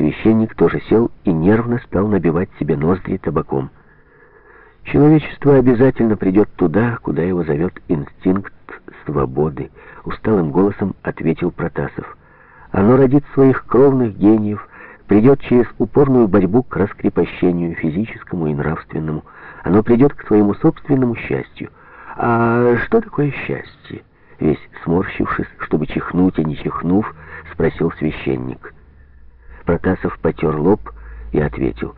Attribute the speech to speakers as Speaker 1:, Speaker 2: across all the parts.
Speaker 1: Священник тоже сел и нервно стал набивать себе ноздри табаком. Человечество обязательно придет туда, куда его зовет инстинкт свободы, усталым голосом ответил Протасов. Оно родит своих кровных гениев, придет через упорную борьбу к раскрепощению физическому и нравственному. Оно придет к своему собственному счастью. А что такое счастье? Весь сморщившись, чтобы чихнуть, а не чихнув, спросил священник. Протасов потер лоб и ответил.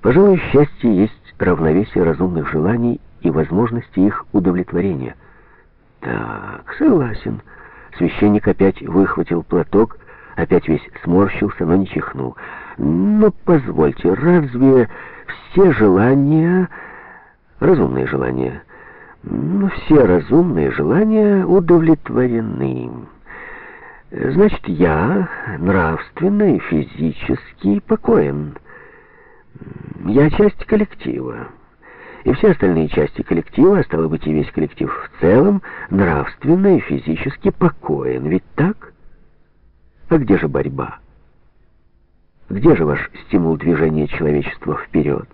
Speaker 1: Пожалуй, счастье есть равновесие разумных желаний и возможности их удовлетворения. Так, согласен. Священник опять выхватил платок, опять весь сморщился, но не чихнул. Но позвольте, разве все желания, разумные желания, но все разумные желания удовлетворены? Значит, я нравственно и физически покоен. Я часть коллектива. И все остальные части коллектива, а стало быть и весь коллектив в целом, нравственно и физически покоен. Ведь так? А где же борьба? Где же ваш стимул движения человечества вперед?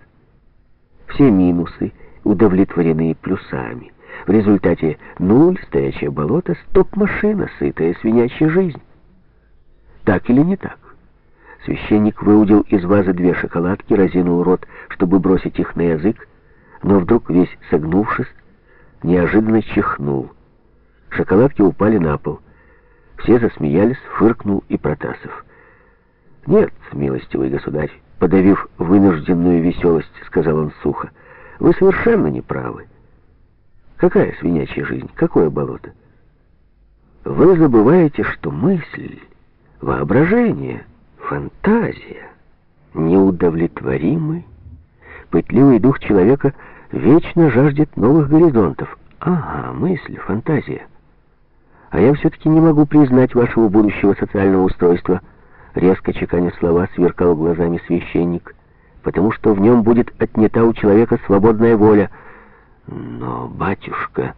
Speaker 1: Все минусы удовлетворены плюсами. В результате нуль, стоячее болото, стоп-машина, сытая свинячья жизнь. Так или не так? Священник выудил из вазы две шоколадки, разинул рот, чтобы бросить их на язык, но вдруг, весь согнувшись, неожиданно чихнул. Шоколадки упали на пол. Все засмеялись, фыркнул и Протасов. «Нет, милостивый государь», — подавив вынужденную веселость, сказал он сухо, — «вы совершенно не правы. Какая свинячья жизнь, какое болото? Вы забываете, что мысль, воображение, фантазия неудовлетворимы. Пытливый дух человека вечно жаждет новых горизонтов. Ага, мысль, фантазия. А я все-таки не могу признать вашего будущего социального устройства. Резко чеканя слова, сверкал глазами священник, потому что в нем будет отнята у человека свободная воля. Но, батюшка,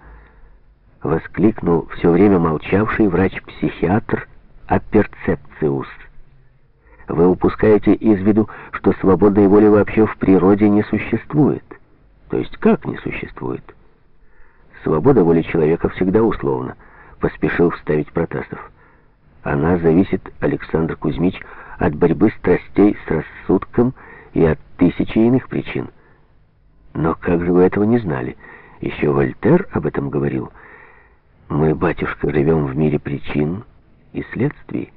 Speaker 1: воскликнул все время молчавший врач-психиатр Аперцепциус. Вы упускаете из виду, что свободной воли вообще в природе не существует. То есть как не существует? Свобода воли человека всегда условна, поспешил вставить Протасов. Она зависит, Александр Кузьмич, от борьбы страстей с рассудком и от тысячи иных причин. Но как же вы этого не знали? Еще Вольтер об этом говорил. Мы, батюшка, живем в мире причин и следствий,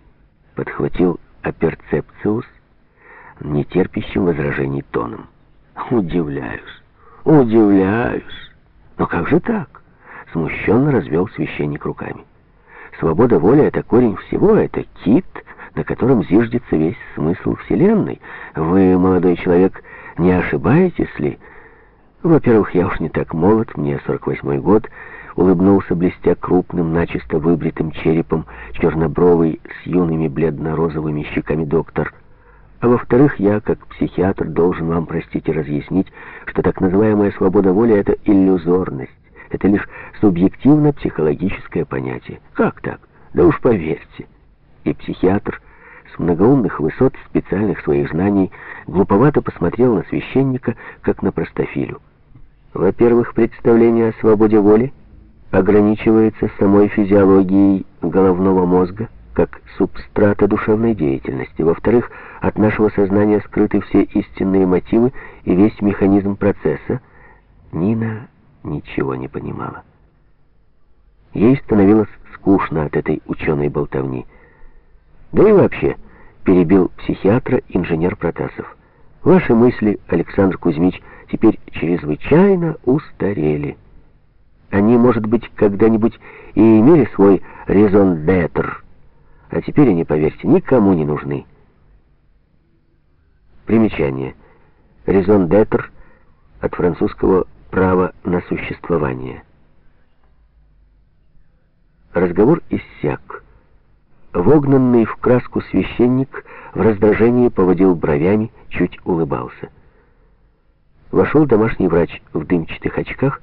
Speaker 1: подхватил Аперцепциус нетерпящим возражений тоном. Удивляюсь, удивляюсь. Но как же так? Смущенно развел священник руками. Свобода воли — это корень всего, это кит, на котором зиждется весь смысл Вселенной. Вы, молодой человек, не ошибаетесь ли? Во-первых, я уж не так молод, мне 48 год, улыбнулся, блестя крупным, начисто выбритым черепом, чернобровый, с юными бледно-розовыми щеками доктор. А во-вторых, я, как психиатр, должен вам простить и разъяснить, что так называемая свобода воли — это иллюзорность, это лишь субъективно-психологическое понятие. Как так? Да уж поверьте. И психиатр с многоумных высот специальных своих знаний глуповато посмотрел на священника, как на простофилю. Во-первых, представление о свободе воли ограничивается самой физиологией головного мозга, как субстрата душевной деятельности. Во-вторых, от нашего сознания скрыты все истинные мотивы и весь механизм процесса. Нина ничего не понимала. Ей становилось скучно от этой ученой болтовни. Да и вообще, перебил психиатра инженер Протасов. Ваши мысли, Александр Кузьмич, теперь чрезвычайно устарели. Они, может быть, когда-нибудь и имели свой резон d'être, а теперь они, поверьте, никому не нужны. Примечание. Резон d'être от французского «право на существование». Разговор иссяк. Вогнанный в краску священник в раздражении поводил бровями, чуть улыбался. Вошел домашний врач в дымчатых очках,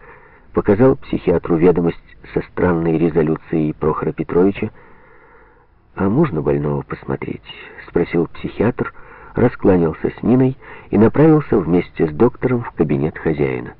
Speaker 1: показал психиатру ведомость со странной резолюцией Прохора Петровича. «А можно больного посмотреть?» — спросил психиатр, раскланялся с Ниной и направился вместе с доктором в кабинет хозяина.